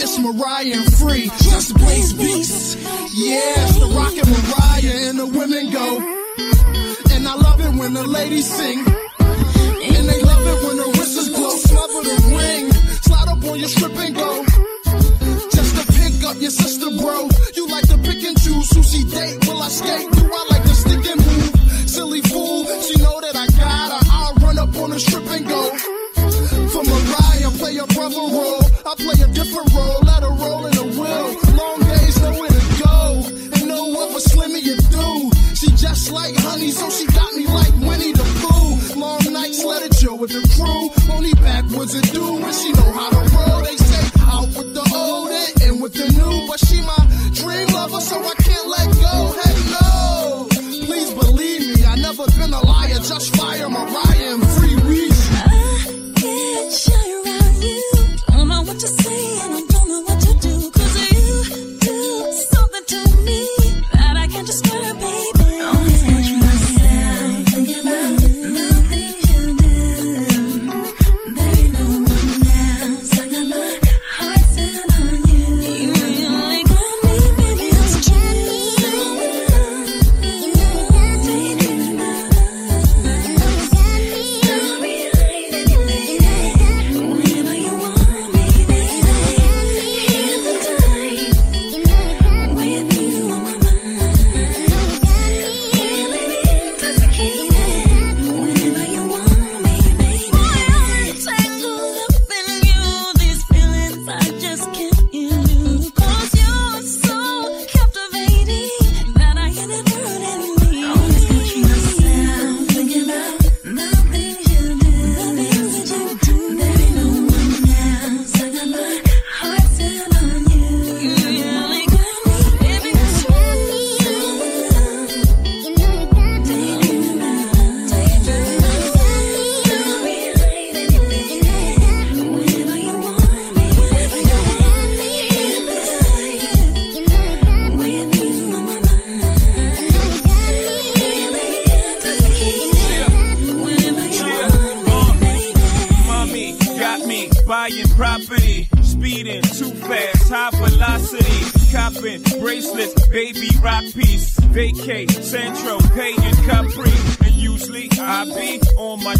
It's Mariah and Free, just Blaze Beats. Yeah, it's the rockin' Mariah and the women go. When the ladies sing. And they love it when the wrists glow, smother the ring. Slide up on your strip and go. Just to pick up your sister, bro. You like to pick and choose who she date. Will I skate? Do I like to stick and move? Silly fool, she know that I got her. I'll run up on the strip and go. For Mariah, play a brother role. I play a Only backwoods it do when she know how to roll. They say out with the old and in with the new. But she my dream lover, so I can't let go. Buying property, speeding too fast, high velocity, copping bracelets, baby rock piece, vacate, Centro, paying Capri, and usually I be on my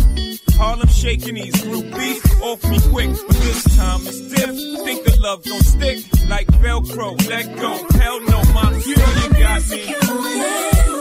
Harlem shaking these groupies off me quick, but this time it's diff. Think the love gon' stick. Like Velcro, let go, hell no, my you got me.